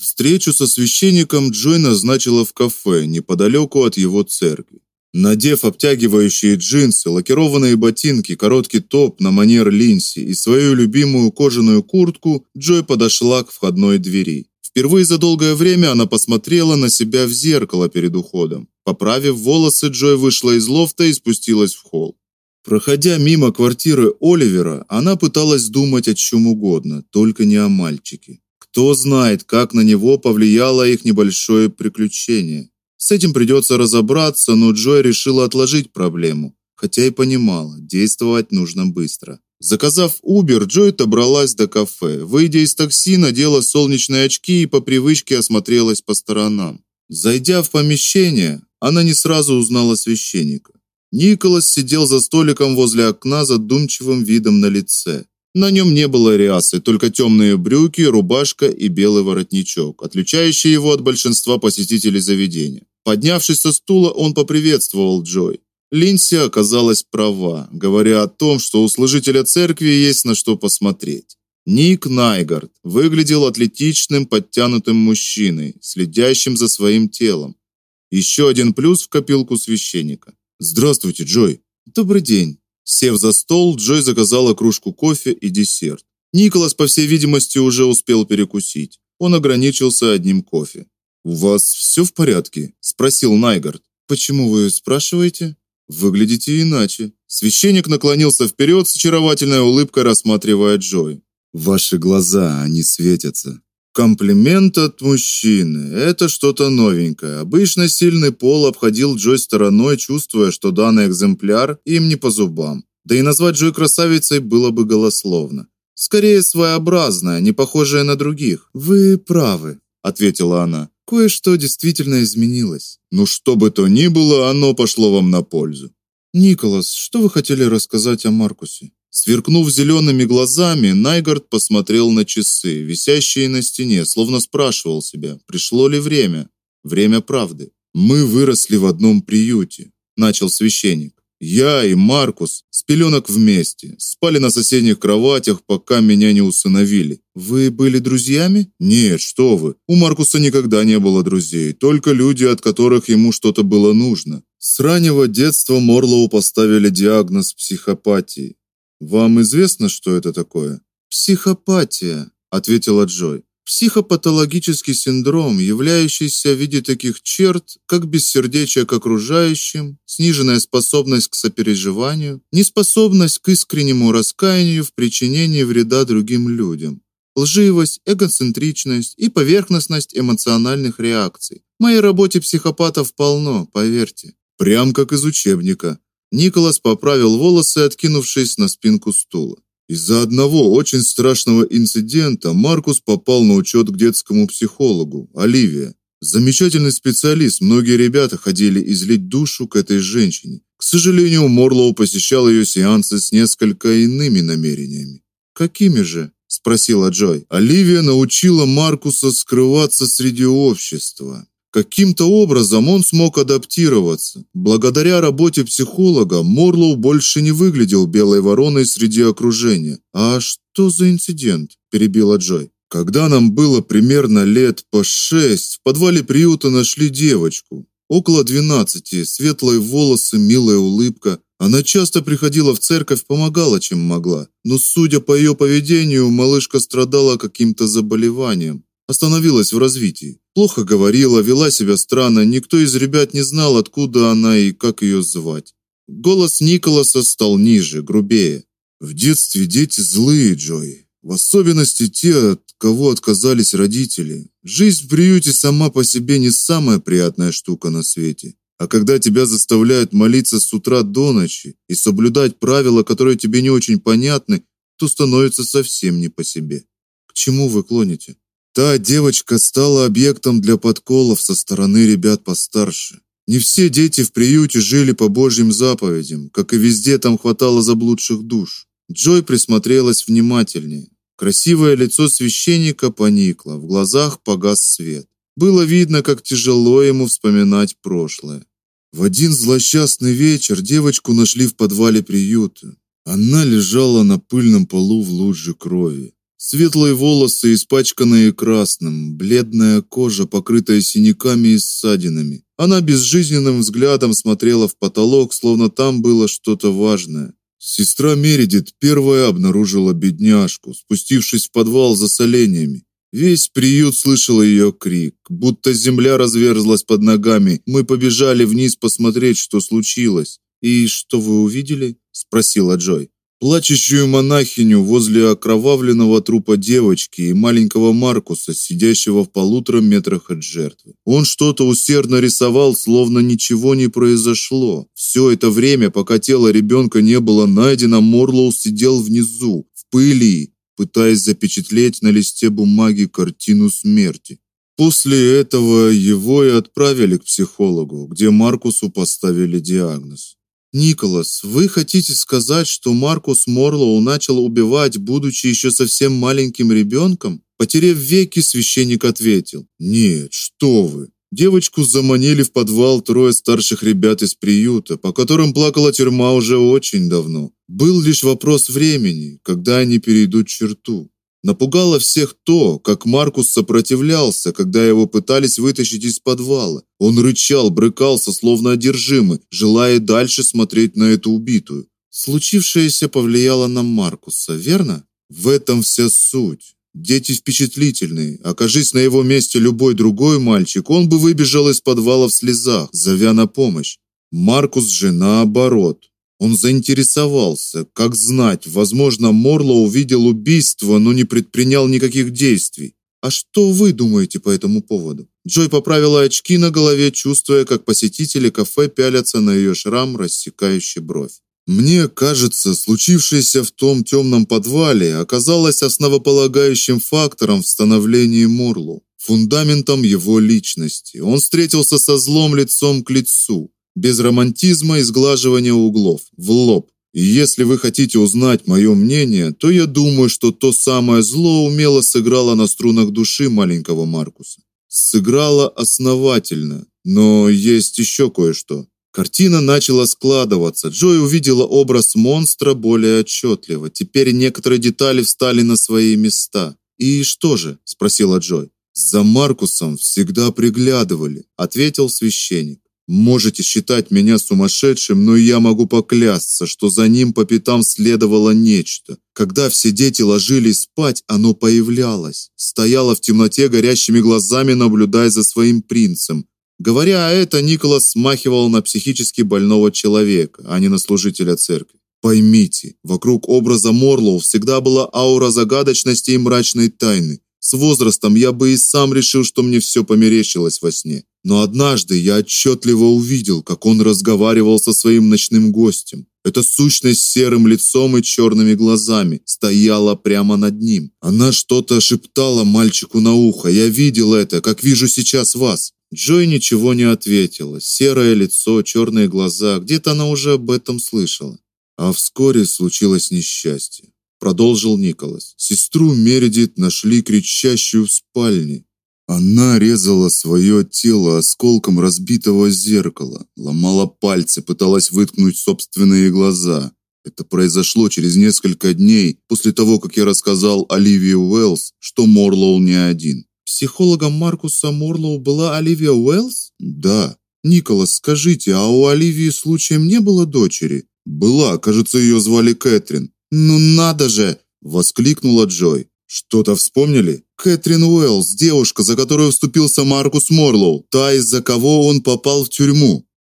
Встречу со священником Джой назначила в кафе неподалеку от его церкви. Надев обтягивающие джинсы, лакированные ботинки, короткий топ на манер Линси и свою любимую кожаную куртку, Джой подошла к входной двери. Впервые за долгое время она посмотрела на себя в зеркало перед уходом. Поправив волосы, Джой вышла из лофта и спустилась в холл. Проходя мимо квартиры Оливера, она пыталась думать о чем угодно, только не о мальчике. Кто знает, как на него повлияло их небольшое приключение. С этим придется разобраться, но Джой решила отложить проблему, хотя и понимала, действовать нужно быстро. Заказав Uber, Джой добралась до кафе. Выйдя из такси, надела солнечные очки и по привычке осмотрелась по сторонам. Зайдя в помещение, она не сразу узнала священника. Николас сидел за столиком возле окна с задумчивым видом на лице. На нем не было рясы, только темные брюки, рубашка и белый воротничок, отличающие его от большинства посетителей заведения. Поднявшись со стула, он поприветствовал Джой. Линси оказалась права, говоря о том, что у служителя церкви есть на что посмотреть. Ник Найгард выглядел атлетичным, подтянутым мужчиной, следящим за своим телом. Еще один плюс в копилку священника. Здравствуйте, Джой. Добрый день. Сев за стол, Джой заказала кружку кофе и десерт. Николас, по всей видимости, уже успел перекусить. Он ограничился одним кофе. У вас все в порядке? спросил Найгард. Почему вы спрашиваете? Выглядите иначе. Священник наклонился вперед с очаровательной улыбкой, рассматривая Джой. Ваши глаза, они светятся. Комплимент от мужчины это что-то новенькое. Обычно сильный пол обходил Джой стороной, чувствуя, что данный экземпляр им не по зубам. Да и назвать Джой красавицей было бы голословно. Скорее своеобразная, не похожая на других. Вы правы, ответила она. Кое-что действительно изменилось. Ну что бы то ни было, оно пошло вам на пользу. Николас, что вы хотели рассказать о Маркусе? Сверкнув зелеными глазами, Найгард посмотрел на часы, висящие на стене, словно спрашивал себя, пришло ли время, время правды. Мы выросли в одном приюте, начал священник. Я и Маркус с пеленок вместе, спали на соседних кроватях, пока меня не усыновили. Вы были друзьями? Нет, что вы. У Маркуса никогда не было друзей, только люди, от которых ему что-то было нужно. С раннего детства Морлоу поставили диагноз психопатии. Вам известно, что это такое? Психопатия, ответила Джой. Психопатологический синдром, являющийся в виде таких черт, как бессердечие к окружающим, сниженная способность к сопереживанию, неспособность к искреннему раскаянию в причинении вреда другим людям, лживость, эгоцентричность и поверхностность эмоциональных реакций. В моей работе психопатов полно, поверьте. Прям как из учебника. Николас поправил волосы, откинувшись на спинку стула. Из-за одного очень страшного инцидента Маркус попал на учет к детскому психологу, Оливия. Замечательный специалист, многие ребята ходили излить душу к этой женщине. К сожалению, Морлоу посещал ее сеансы с несколько иными намерениями. Какими же? спросила Джой. Оливия научила Маркуса скрываться среди общества. Каким-то образом он смог адаптироваться. Благодаря работе психолога Морлоу больше не выглядел белой вороной среди окружения. А что за инцидент? перебила Джой. Когда нам было примерно лет по шесть, в подвале приюта нашли девочку. Около двенадцати, светлые волосы, милая улыбка. Она часто приходила в церковь, помогала чем могла. Но судя по ее поведению, малышка страдала каким-то заболеванием остановилась в развитии. Плохо говорила, вела себя странно, никто из ребят не знал, откуда она и как ее звать. Голос Николаса стал ниже, грубее. В детстве дети злые, Джой, в особенности те, от кого отказались родители. Жизнь в приюте сама по себе не самая приятная штука на свете. А когда тебя заставляют молиться с утра до ночи и соблюдать правила, которые тебе не очень понятны, то становится совсем не по себе. К чему вы клоните? Та девочка стала объектом для подколов со стороны ребят постарше. Не все дети в приюте жили по Божьим заповедям, как и везде там хватало заблудших душ. Джой присмотрелась внимательнее. Красивое лицо священника поникло, в глазах погас свет. Было видно, как тяжело ему вспоминать прошлое. В один злосчастный вечер девочку нашли в подвале приюта. Она лежала на пыльном полу в луже крови. Светлые волосы, испачканные красным, бледная кожа, покрытая синяками и ссадинами. Она безжизненным взглядом смотрела в потолок, словно там было что-то важное. Сестра Мередит первая обнаружила бедняжку, спустившись в подвал за соленьями. Весь приют слышал ее крик, будто земля разверзлась под ногами. Мы побежали вниз посмотреть, что случилось. И что вы увидели? спросила Джой плачущую монахиню возле окровавленного трупа девочки и маленького Маркуса, сидящего в полутора метрах от жертвы. Он что-то усердно рисовал, словно ничего не произошло. Все это время, пока тело ребенка не было найдено, Морлоу сидел внизу, в пыли, пытаясь запечатлеть на листе бумаги картину смерти. После этого его и отправили к психологу, где Маркусу поставили диагноз. Николас, вы хотите сказать, что Маркус Морлоу начал убивать, будучи еще совсем маленьким ребенком? Потерев веки, священник ответил: "Нет, что вы? Девочку заманили в подвал трое старших ребят из приюта, по которым плакала тюрьма уже очень давно. Был лишь вопрос времени, когда они перейдут черту. Напугало всех то, как Маркус сопротивлялся, когда его пытались вытащить из подвала. Он рычал, брыкался, словно одержимый, желая дальше смотреть на эту убитую. Случившееся повлияло на Маркуса, верно? В этом вся суть. Дети впечатлительные. Окажись на его месте любой другой мальчик, он бы выбежал из подвала в слезах, зовя на помощь. Маркус же наоборот. Он заинтересовался, как знать, возможно, Морло увидел убийство, но не предпринял никаких действий. А что вы думаете по этому поводу? Джой поправила очки на голове, чувствуя, как посетители кафе пялятся на ее шрам, рассекающий бровь. Мне кажется, случившееся в том темном подвале оказалось основополагающим фактором в становлении Морло, фундаментом его личности. Он встретился со злом лицом к лицу без романтизма и сглаживания углов, в лоб. И если вы хотите узнать мое мнение, то я думаю, что то самое зло умело сыграло на струнах души маленького Маркуса. Сыграло основательно, но есть еще кое-что. Картина начала складываться. Джой увидела образ монстра более отчетливо. Теперь некоторые детали встали на свои места. И что же? спросила Джой. За Маркусом всегда приглядывали, ответил священник. Можете считать меня сумасшедшим, но я могу поклясться, что за ним по пятам следовало нечто. Когда все дети ложились спать, оно появлялось, стояло в темноте горящими глазами, наблюдая за своим принцем. Говоря это, Николас смахивал на психически больного человека, а не на служителя церкви. Поймите, вокруг образа Морлоу всегда была аура загадочности и мрачной тайны. С возрастом я бы и сам решил, что мне все померещилось во сне. Но однажды я отчетливо увидел, как он разговаривал со своим ночным гостем. Эта сущность с серым лицом и черными глазами стояла прямо над ним. Она что-то шептала мальчику на ухо. Я видел это, как вижу сейчас вас. Джой ничего не ответила. Серое лицо, черные глаза, где-то она уже об этом слышала. А вскоре случилось несчастье продолжил Николас. Сестру Мередит нашли кричащую в спальне. Она резала свое тело осколком разбитого зеркала, ломала пальцы, пыталась выткнуть собственные глаза. Это произошло через несколько дней после того, как я рассказал Оливии Уэллс, что Морлоу не один. Психологом Маркуса Морлоу была Оливия Уэллс? Да. Николас, скажите, а у Оливии случаем не было дочери? Была, кажется, ее звали Кэтрин. «Ну надо же!» – воскликнула Джой. «Что-то вспомнили?» «Кэтрин Уэллс, девушка, за которую вступился Маркус Морлоу, та, из-за кого он попал в тюрьму».